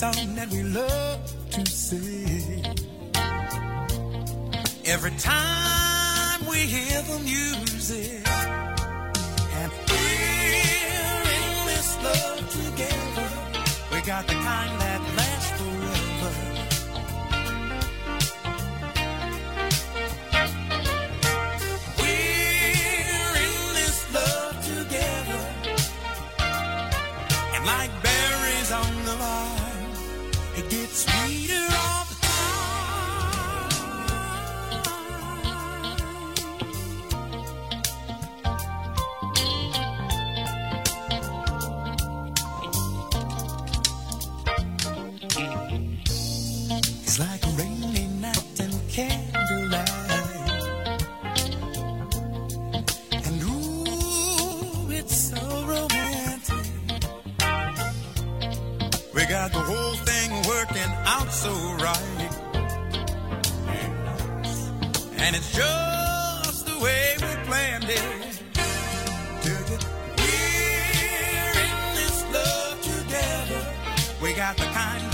song that we love to sing. Every time we hear the music, and we're in this love together, we got the kind that lasts night and candlelight. And ooh, it's so romantic. We got the whole thing working out so right. And it's just the way we planned it. We're in this love together. We got the kind